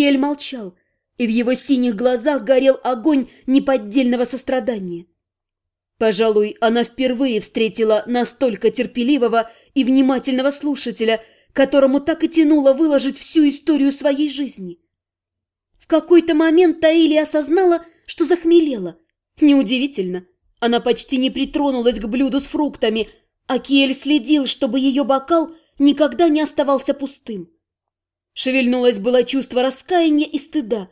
Киэль молчал, и в его синих глазах горел огонь неподдельного сострадания. Пожалуй, она впервые встретила настолько терпеливого и внимательного слушателя, которому так и тянуло выложить всю историю своей жизни. В какой-то момент Таили осознала, что захмелела. Неудивительно. Она почти не притронулась к блюду с фруктами, а Киэль следил, чтобы ее бокал никогда не оставался пустым. Шевельнулось было чувство раскаяния и стыда.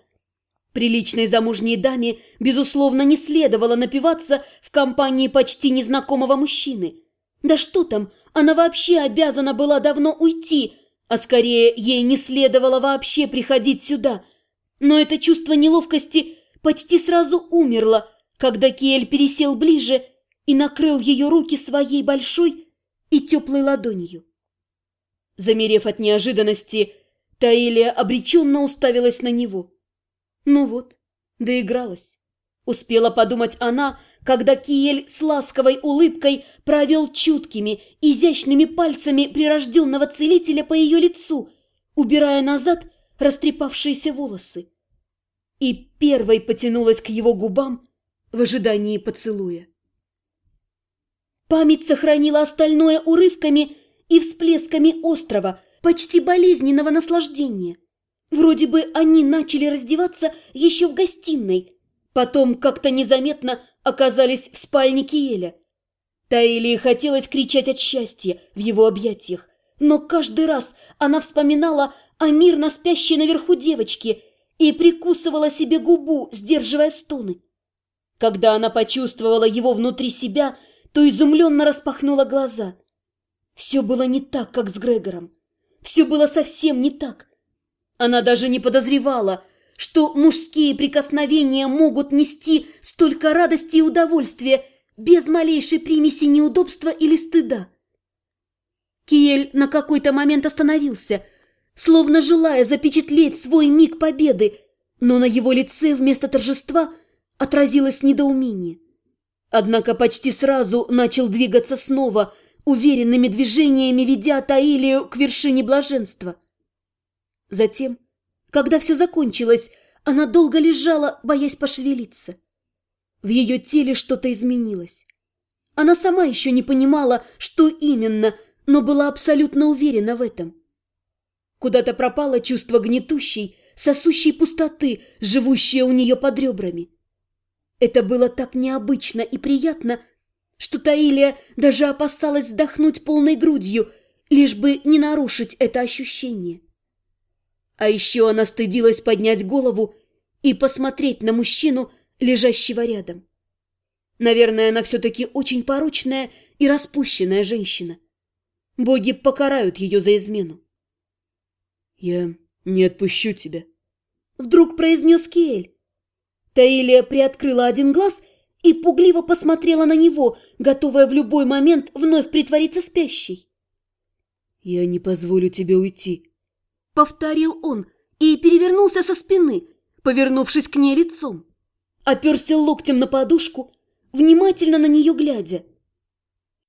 Приличной замужней даме, безусловно, не следовало напиваться в компании почти незнакомого мужчины. Да что там, она вообще обязана была давно уйти, а скорее ей не следовало вообще приходить сюда. Но это чувство неловкости почти сразу умерло, когда Киэль пересел ближе и накрыл ее руки своей большой и теплой ладонью. Замерев от неожиданности, Таилия обреченно уставилась на него. Ну вот, доигралась. Успела подумать она, когда Киель с ласковой улыбкой провел чуткими, изящными пальцами прирожденного целителя по ее лицу, убирая назад растрепавшиеся волосы. И первой потянулась к его губам в ожидании поцелуя. Память сохранила остальное урывками и всплесками острова, почти болезненного наслаждения. Вроде бы они начали раздеваться еще в гостиной, потом как-то незаметно оказались в спальне Киеля. Таилии хотелось кричать от счастья в его объятиях, но каждый раз она вспоминала о мирно спящей наверху девочке и прикусывала себе губу, сдерживая стоны. Когда она почувствовала его внутри себя, то изумленно распахнула глаза. Все было не так, как с Грегором. Все было совсем не так. Она даже не подозревала, что мужские прикосновения могут нести столько радости и удовольствия без малейшей примеси неудобства или стыда. Киель на какой-то момент остановился, словно желая запечатлеть свой миг победы, но на его лице вместо торжества отразилось недоумение. Однако почти сразу начал двигаться снова – уверенными движениями ведя Таилию к вершине блаженства. Затем, когда все закончилось, она долго лежала, боясь пошевелиться. В ее теле что-то изменилось. Она сама еще не понимала, что именно, но была абсолютно уверена в этом. Куда-то пропало чувство гнетущей, сосущей пустоты, живущее у нее под ребрами. Это было так необычно и приятно, что Таилия даже опасалась вздохнуть полной грудью, лишь бы не нарушить это ощущение. А еще она стыдилась поднять голову и посмотреть на мужчину, лежащего рядом. Наверное, она все-таки очень порочная и распущенная женщина. Боги покарают ее за измену. «Я не отпущу тебя», — вдруг произнес Киэль. Таилия приоткрыла один глаз и пугливо посмотрела на него, готовая в любой момент вновь притвориться спящей. «Я не позволю тебе уйти», — повторил он и перевернулся со спины, повернувшись к ней лицом. Оперся локтем на подушку, внимательно на нее глядя.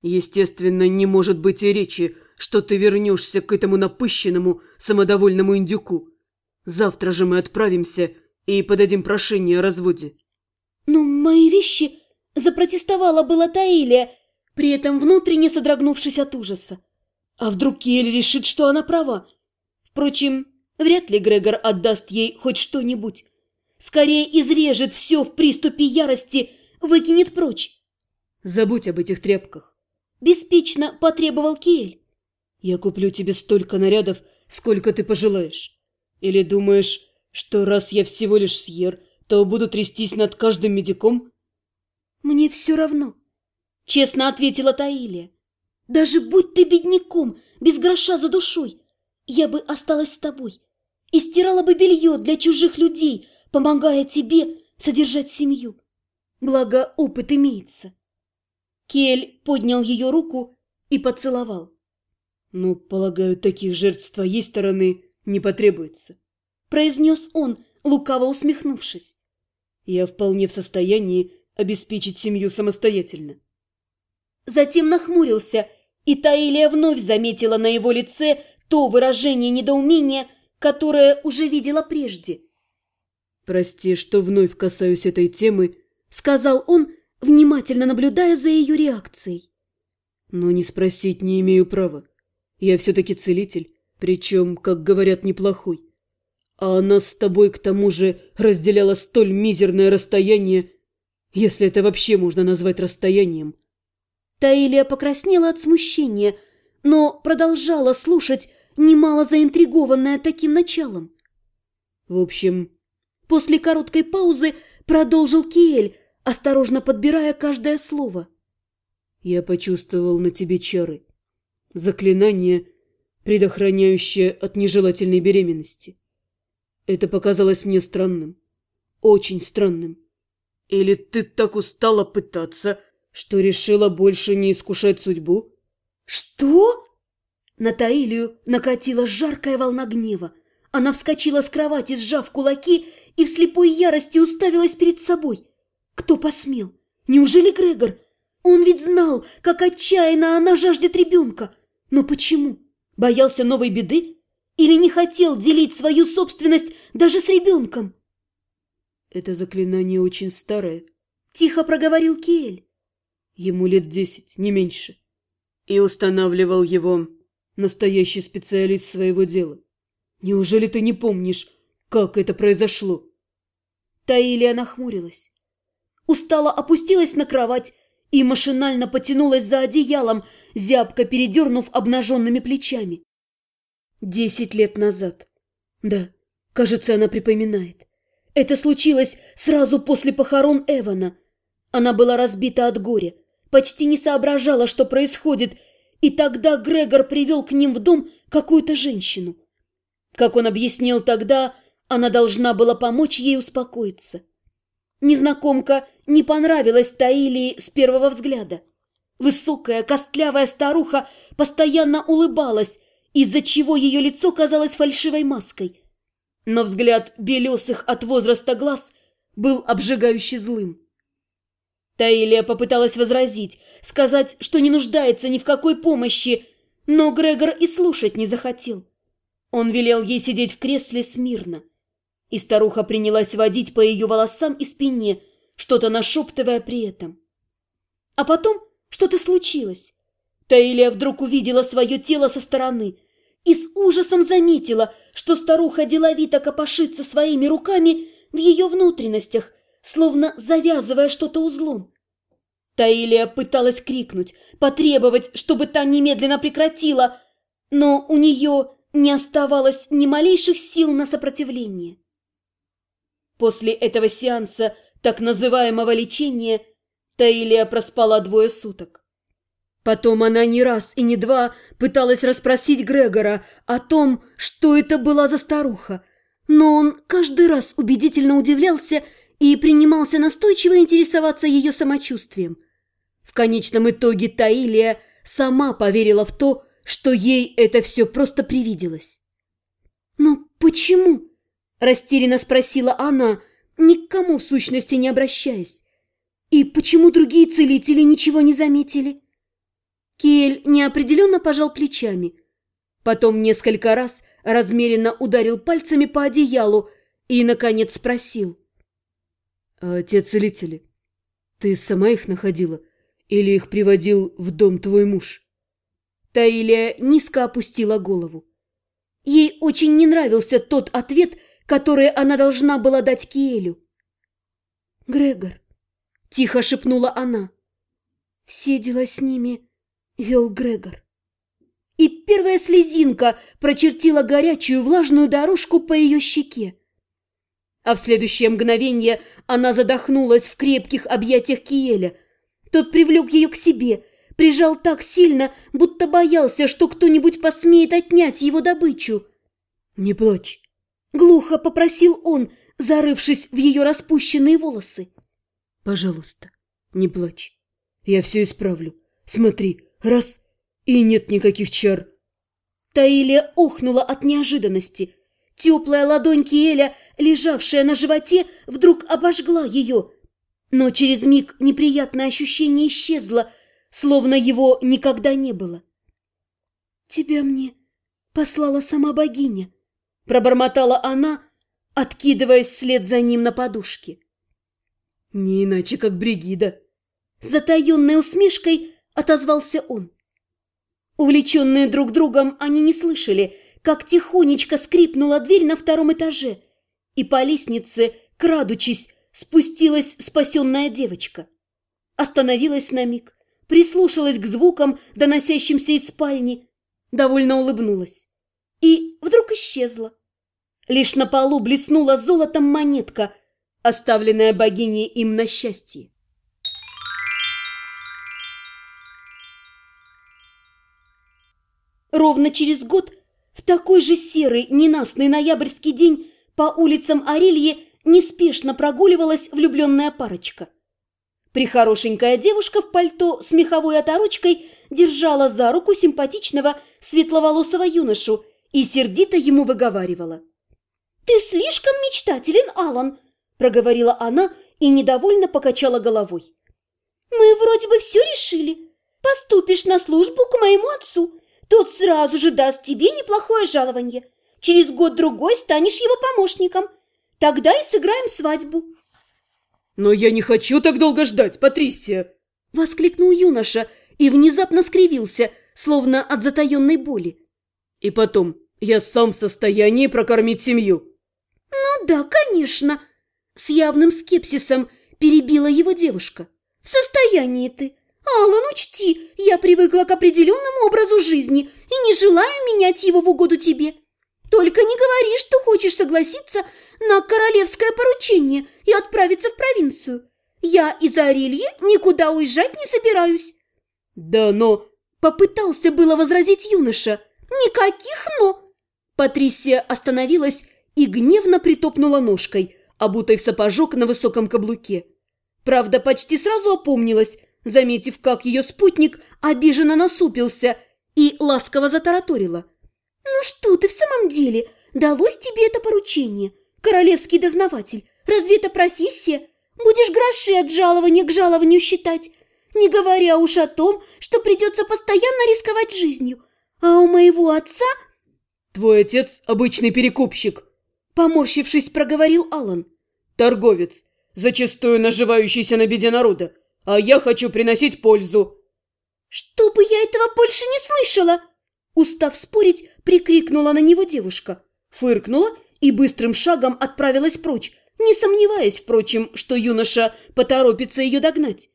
«Естественно, не может быть и речи, что ты вернешься к этому напыщенному, самодовольному индюку. Завтра же мы отправимся и подадим прошение о разводе». «Но мои вещи...» – запротестовала была Таилия, при этом внутренне содрогнувшись от ужаса. А вдруг Киэль решит, что она права? Впрочем, вряд ли Грегор отдаст ей хоть что-нибудь. Скорее изрежет все в приступе ярости, выкинет прочь. «Забудь об этих тряпках», – беспечно потребовал Киэль. «Я куплю тебе столько нарядов, сколько ты пожелаешь. Или думаешь, что раз я всего лишь съер, то буду трястись над каждым медиком?» «Мне все равно», — честно ответила Таилия. «Даже будь ты бедняком, без гроша за душой, я бы осталась с тобой и стирала бы белье для чужих людей, помогая тебе содержать семью. Благо, опыт имеется». Кель поднял ее руку и поцеловал. «Ну, полагаю, таких жертв с твоей стороны не потребуется», – произнес он, лукаво усмехнувшись. Я вполне в состоянии обеспечить семью самостоятельно. Затем нахмурился, и Таилия вновь заметила на его лице то выражение недоумения, которое уже видела прежде. «Прости, что вновь касаюсь этой темы», — сказал он, внимательно наблюдая за ее реакцией. «Но не спросить не имею права. Я все-таки целитель, причем, как говорят, неплохой. А она с тобой, к тому же, разделяла столь мизерное расстояние, если это вообще можно назвать расстоянием». Таилия покраснела от смущения, но продолжала слушать, немало заинтригованная таким началом. В общем, после короткой паузы продолжил Киэль, осторожно подбирая каждое слово. «Я почувствовал на тебе чары. Заклинание, предохраняющее от нежелательной беременности. Это показалось мне странным. Очень странным. Или ты так устала пытаться, что решила больше не искушать судьбу?» «Что?» На Таилию накатила жаркая волна гнева. Она вскочила с кровати, сжав кулаки, и в слепой ярости уставилась перед собой. Кто посмел? Неужели Грегор? Он ведь знал, как отчаянно она жаждет ребенка. Но почему? Боялся новой беды? Или не хотел делить свою собственность даже с ребенком? «Это заклинание очень старое», — тихо проговорил Кель. «Ему лет десять, не меньше. И устанавливал его настоящий специалист своего дела. Неужели ты не помнишь, как это произошло?» Таилия нахмурилась. Устала опустилась на кровать и машинально потянулась за одеялом, зябко передернув обнаженными плечами. Десять лет назад. Да, кажется, она припоминает. Это случилось сразу после похорон Эвана. Она была разбита от горя, почти не соображала, что происходит, и тогда Грегор привел к ним в дом какую-то женщину. Как он объяснил тогда, она должна была помочь ей успокоиться. Незнакомка не понравилась Таилии с первого взгляда. Высокая, костлявая старуха постоянно улыбалась, из-за чего ее лицо казалось фальшивой маской. Но взгляд белесых от возраста глаз был обжигающе злым. Таилия попыталась возразить, сказать, что не нуждается ни в какой помощи, но Грегор и слушать не захотел. Он велел ей сидеть в кресле смирно. И старуха принялась водить по ее волосам и спине, что-то нашептывая при этом. А потом что-то случилось. Таилия вдруг увидела свое тело со стороны и с ужасом заметила, что старуха деловито копошится своими руками в ее внутренностях, словно завязывая что-то узлом. Таилия пыталась крикнуть, потребовать, чтобы та немедленно прекратила, но у нее не оставалось ни малейших сил на сопротивление. После этого сеанса так называемого лечения Таилия проспала двое суток. Потом она не раз и не два пыталась расспросить Грегора о том, что это была за старуха, но он каждый раз убедительно удивлялся и принимался настойчиво интересоваться ее самочувствием. В конечном итоге Таилия сама поверила в то, что ей это все просто привиделось. «Но почему?» – растерянно спросила она, ни к кому в сущности не обращаясь. «И почему другие целители ничего не заметили?» Киэль неопределенно пожал плечами. Потом несколько раз размеренно ударил пальцами по одеялу и, наконец, спросил. «А те целители, ты сама их находила или их приводил в дом твой муж?» Таилия низко опустила голову. Ей очень не нравился тот ответ, который она должна была дать Киэлю. «Грегор», — тихо шепнула она, — «все дела с ними вел Грегор». И первая слезинка прочертила горячую влажную дорожку по ее щеке а в следующее мгновение она задохнулась в крепких объятиях Киеля. Тот привлек ее к себе, прижал так сильно, будто боялся, что кто-нибудь посмеет отнять его добычу. «Не плачь!» — глухо попросил он, зарывшись в ее распущенные волосы. «Пожалуйста, не плачь. Я все исправлю. Смотри, раз — и нет никаких чар». Таилия охнула от неожиданности — Теплая ладонь Киэля, лежавшая на животе, вдруг обожгла ее. Но через миг неприятное ощущение исчезло, словно его никогда не было. «Тебя мне послала сама богиня», – пробормотала она, откидываясь вслед за ним на подушке. «Не иначе, как Бригида», – затаенной усмешкой отозвался он. Увлеченные друг другом, они не слышали, как тихонечко скрипнула дверь на втором этаже, и по лестнице, крадучись, спустилась спасенная девочка. Остановилась на миг, прислушалась к звукам, доносящимся из спальни, довольно улыбнулась и вдруг исчезла. Лишь на полу блеснула золотом монетка, оставленная богиней им на счастье. Ровно через год, в такой же серый, ненастный ноябрьский день, по улицам Арельи неспешно прогуливалась влюбленная парочка. Прихорошенькая девушка в пальто с меховой оторочкой держала за руку симпатичного светловолосого юношу и сердито ему выговаривала. «Ты слишком мечтателен, Алан!» – проговорила она и недовольно покачала головой. «Мы вроде бы все решили. Поступишь на службу к моему отцу. Тот сразу же даст тебе неплохое жалование. Через год-другой станешь его помощником. Тогда и сыграем свадьбу». «Но я не хочу так долго ждать, Патрисия!» – воскликнул юноша и внезапно скривился, словно от затаенной боли. «И потом, я сам в состоянии прокормить семью». «Ну да, конечно!» – с явным скепсисом перебила его девушка. «В состоянии ты. Алан, учти, я привыкла к определенному образу жизни и не желаю менять его в угоду тебе. Только не говори, что хочешь согласиться на королевское поручение и отправиться в провинцию. Я из Арильи никуда уезжать не собираюсь». «Да, но...» – попытался было возразить юноша. «Никаких «но». Патрисия остановилась и гневно притопнула ножкой, обутой в сапожок на высоком каблуке. Правда, почти сразу опомнилась, заметив, как ее спутник обиженно насупился и ласково затараторила. «Ну что ты в самом деле? Далось тебе это поручение? Королевский дознаватель, разве это профессия? Будешь гроши от жалования к жалованию считать, не говоря уж о том, что придется постоянно рисковать жизнью. А у моего отца...» «Твой отец обычный перекупщик», – поморщившись, проговорил Алан. «Торговец, зачастую наживающийся на беде народа, а я хочу приносить пользу». «Чтобы я этого больше не слышала!» Устав спорить, прикрикнула на него девушка, фыркнула и быстрым шагом отправилась прочь, не сомневаясь, впрочем, что юноша поторопится ее догнать.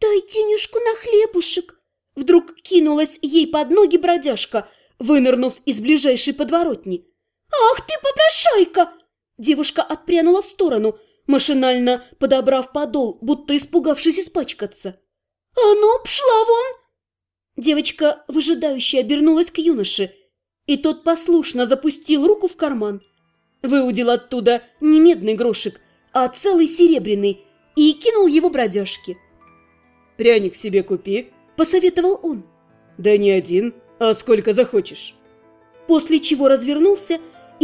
«Дай денежку на хлебушек!» Вдруг кинулась ей под ноги бродяжка, вынырнув из ближайшей подворотни. «Ах ты, попрошайка!» Девушка отпрянула в сторону, машинально подобрав подол, будто испугавшись испачкаться. «А ну, пшла вон!» Девочка, выжидающе обернулась к юноше, и тот послушно запустил руку в карман. Выудил оттуда не медный грошек, а целый серебряный, и кинул его бродяжке. «Пряник себе купи», – посоветовал он. «Да не один, а сколько захочешь». После чего развернулся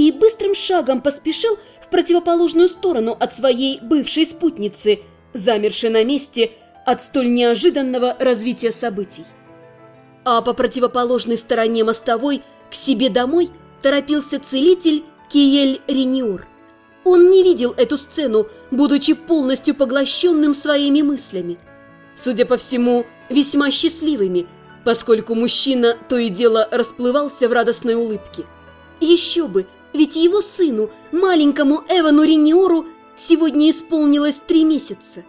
и быстрым шагом поспешил в противоположную сторону от своей бывшей спутницы, замершей на месте от столь неожиданного развития событий. А по противоположной стороне мостовой к себе домой торопился целитель Киель Рениор. Он не видел эту сцену, будучи полностью поглощенным своими мыслями. Судя по всему, весьма счастливыми, поскольку мужчина то и дело расплывался в радостной улыбке. Еще бы, ведь его сыну, маленькому Эвану Рениору, сегодня исполнилось три месяца.